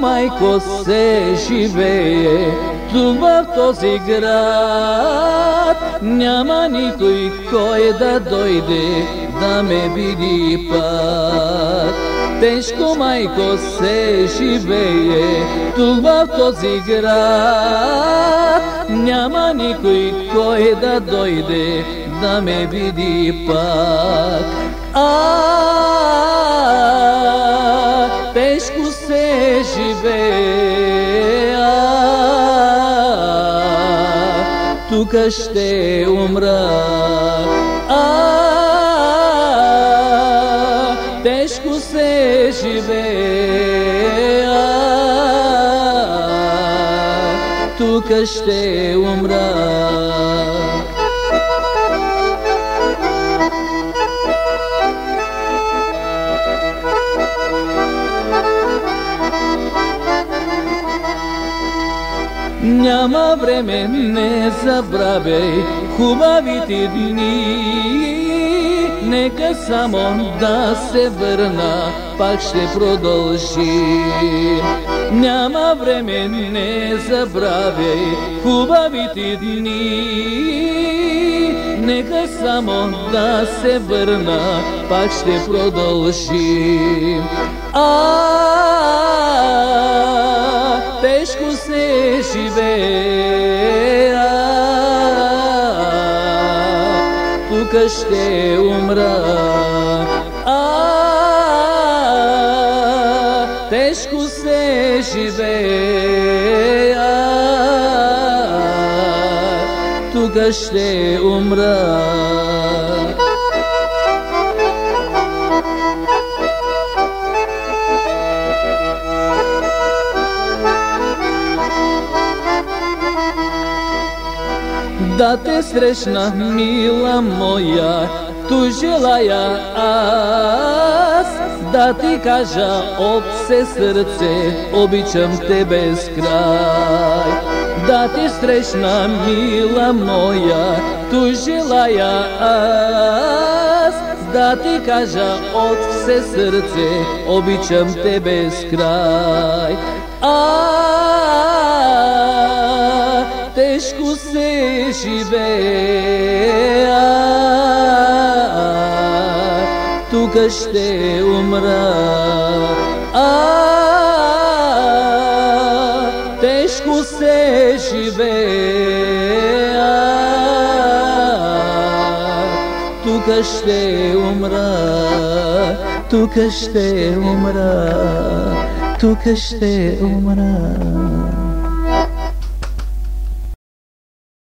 майко, се живее тук в този град. Няма никой, кой да дойде да ме види пак. Тежко, майко, се живее тук в този град. Няма никой, кой да дойде да ме види пак. А, тежко се живее, тук ще умра. А, тежко се живее, тук ще умра. Няма време, не забравяй хубавите дни. Нека само да се върна, пак ще продължи. Няма време, не забравяй хубавите дни. Нека само да се върна, пак ще продължи. cu se și bea Tu căște umbra ah, Tești cu se și bea Tu căște umbra Tu căște umbra Да те срещна, мила моя, ту желая аз. Да ти кажа от все сърце, обичам те без край. Да те срещна, мила моя, ту желая аз. Да ти кажа от все сърце, обичам те без край. А, fresco se estiver tu caste o ah fresco se tu caste o tu caste o tu caste o